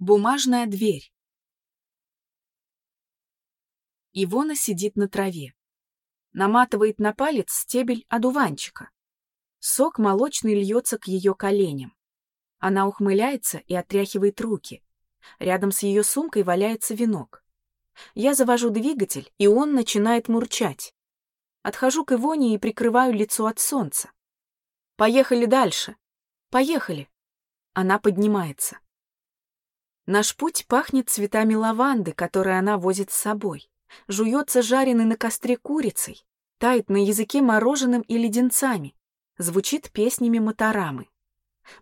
Бумажная дверь. Ивона сидит на траве. Наматывает на палец стебель одуванчика. Сок молочный льется к ее коленям. Она ухмыляется и отряхивает руки. Рядом с ее сумкой валяется венок. Я завожу двигатель, и он начинает мурчать. Отхожу к Ивоне и прикрываю лицо от солнца. «Поехали дальше! Поехали!» Она поднимается. Наш путь пахнет цветами лаванды, которые она возит с собой. Жуется жареный на костре курицей, тает на языке мороженым и леденцами, звучит песнями моторамы.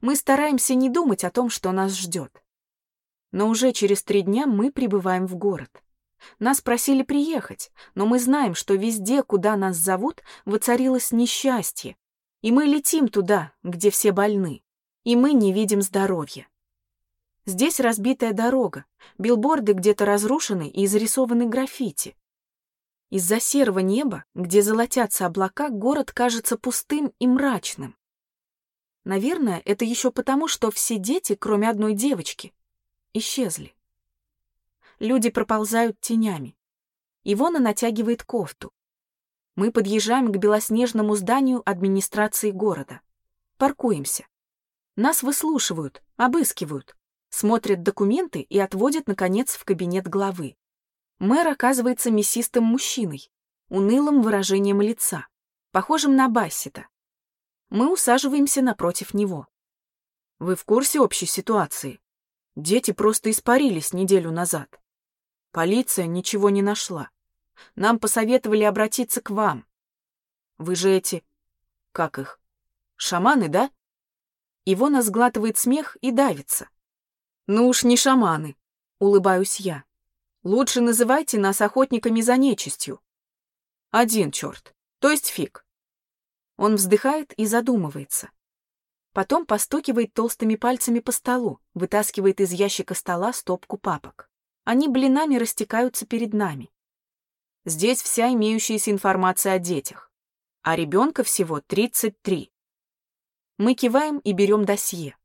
Мы стараемся не думать о том, что нас ждет. Но уже через три дня мы прибываем в город. Нас просили приехать, но мы знаем, что везде, куда нас зовут, воцарилось несчастье, и мы летим туда, где все больны, и мы не видим здоровья. Здесь разбитая дорога, билборды где-то разрушены и изрисованы граффити. Из-за серого неба, где золотятся облака, город кажется пустым и мрачным. Наверное, это еще потому, что все дети, кроме одной девочки, исчезли. Люди проползают тенями. Ивона натягивает кофту. Мы подъезжаем к белоснежному зданию администрации города. Паркуемся. Нас выслушивают, обыскивают смотрит документы и отводит, наконец, в кабинет главы. Мэр оказывается мясистым мужчиной, унылым выражением лица, похожим на Бассета. Мы усаживаемся напротив него. Вы в курсе общей ситуации? Дети просто испарились неделю назад. Полиция ничего не нашла. Нам посоветовали обратиться к вам. Вы же эти... Как их? Шаманы, да? Ивона сглатывает смех и давится. «Ну уж не шаманы», — улыбаюсь я. «Лучше называйте нас охотниками за нечистью». «Один черт, то есть фиг». Он вздыхает и задумывается. Потом постукивает толстыми пальцами по столу, вытаскивает из ящика стола стопку папок. Они блинами растекаются перед нами. Здесь вся имеющаяся информация о детях. А ребенка всего 33. Мы киваем и берем досье.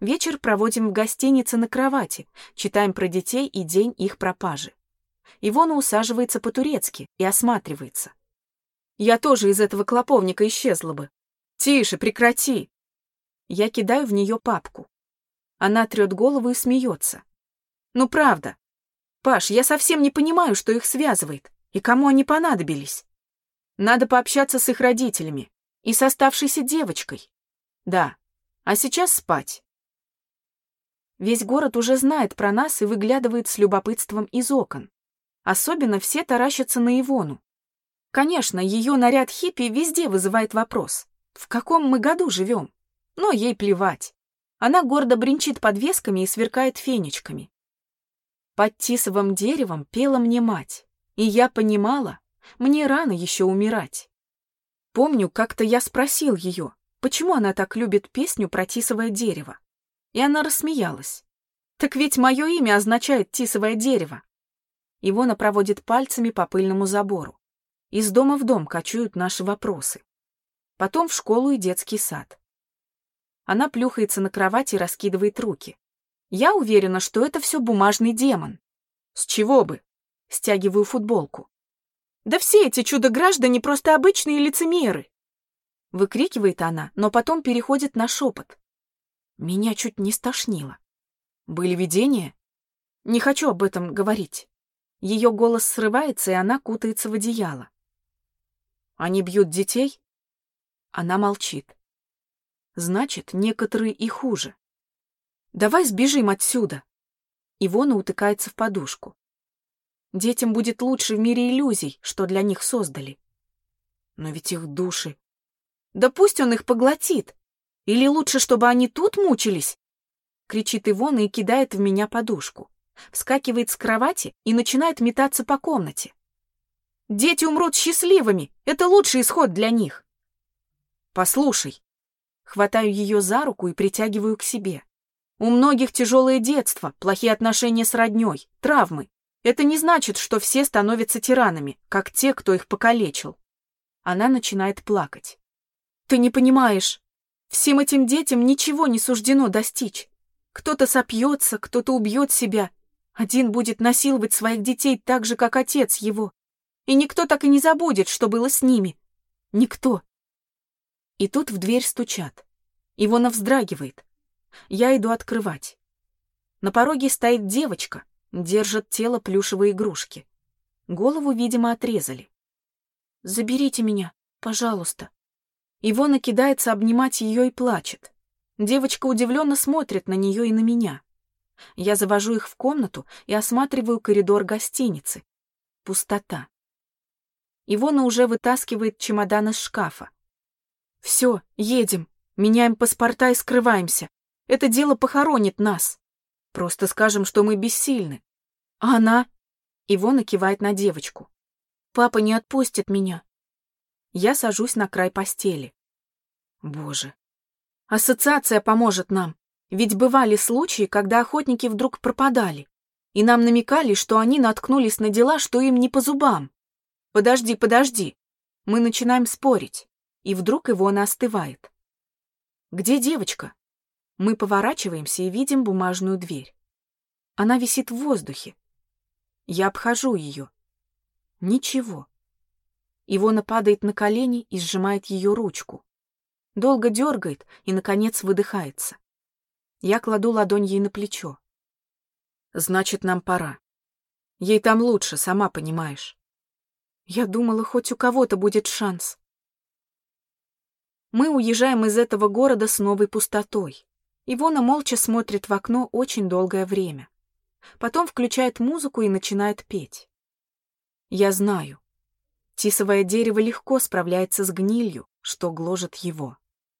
Вечер проводим в гостинице на кровати, читаем про детей и день их пропажи. Ивона усаживается по-турецки и осматривается. Я тоже из этого клоповника исчезла бы. Тише, прекрати. Я кидаю в нее папку. Она трет голову и смеется. Ну правда. Паш, я совсем не понимаю, что их связывает и кому они понадобились. Надо пообщаться с их родителями и с оставшейся девочкой. Да, а сейчас спать. Весь город уже знает про нас и выглядывает с любопытством из окон. Особенно все таращатся на Ивону. Конечно, ее наряд хиппи везде вызывает вопрос. В каком мы году живем? Но ей плевать. Она гордо бренчит подвесками и сверкает фенечками. Под тисовым деревом пела мне мать, и я понимала, мне рано еще умирать. Помню, как-то я спросил ее, почему она так любит песню про тисовое дерево и она рассмеялась. «Так ведь мое имя означает тисовое дерево». Ивона проводит пальцами по пыльному забору. Из дома в дом кочуют наши вопросы. Потом в школу и детский сад. Она плюхается на кровати и раскидывает руки. Я уверена, что это все бумажный демон. С чего бы? Стягиваю футболку. Да все эти чудо-граждане просто обычные лицемеры. Выкрикивает она, но потом переходит на шепот. Меня чуть не стошнило. Были видения? Не хочу об этом говорить. Ее голос срывается, и она кутается в одеяло. Они бьют детей? Она молчит. Значит, некоторые и хуже. Давай сбежим отсюда. Ивона утыкается в подушку. Детям будет лучше в мире иллюзий, что для них создали. Но ведь их души... Да пусть он их поглотит. Или лучше, чтобы они тут мучились?» Кричит Ивона и кидает в меня подушку. Вскакивает с кровати и начинает метаться по комнате. «Дети умрут счастливыми! Это лучший исход для них!» «Послушай!» Хватаю ее за руку и притягиваю к себе. «У многих тяжелое детство, плохие отношения с родней, травмы. Это не значит, что все становятся тиранами, как те, кто их покалечил». Она начинает плакать. «Ты не понимаешь!» Всем этим детям ничего не суждено достичь. Кто-то сопьется, кто-то убьет себя. Один будет насиловать своих детей так же, как отец его. И никто так и не забудет, что было с ними. Никто. И тут в дверь стучат. Ивона вздрагивает. Я иду открывать. На пороге стоит девочка, держит тело плюшевой игрушки. Голову, видимо, отрезали. «Заберите меня, пожалуйста». Ивона кидается обнимать ее и плачет. Девочка удивленно смотрит на нее и на меня. Я завожу их в комнату и осматриваю коридор гостиницы. Пустота. Ивона уже вытаскивает чемодан из шкафа. «Все, едем, меняем паспорта и скрываемся. Это дело похоронит нас. Просто скажем, что мы бессильны. А она?» Ивона кивает на девочку. «Папа не отпустит меня». Я сажусь на край постели. Боже. Ассоциация поможет нам. Ведь бывали случаи, когда охотники вдруг пропадали, и нам намекали, что они наткнулись на дела, что им не по зубам. Подожди, подожди. Мы начинаем спорить, и вдруг Ивона остывает. Где девочка? Мы поворачиваемся и видим бумажную дверь. Она висит в воздухе. Я обхожу ее. Ничего. Ивона падает на колени и сжимает ее ручку. Долго дергает и, наконец, выдыхается. Я кладу ладонь ей на плечо. Значит, нам пора. Ей там лучше, сама понимаешь. Я думала, хоть у кого-то будет шанс. Мы уезжаем из этого города с новой пустотой. Ивона молча смотрит в окно очень долгое время. Потом включает музыку и начинает петь. Я знаю. Тисовое дерево легко справляется с гнилью, что гложет его.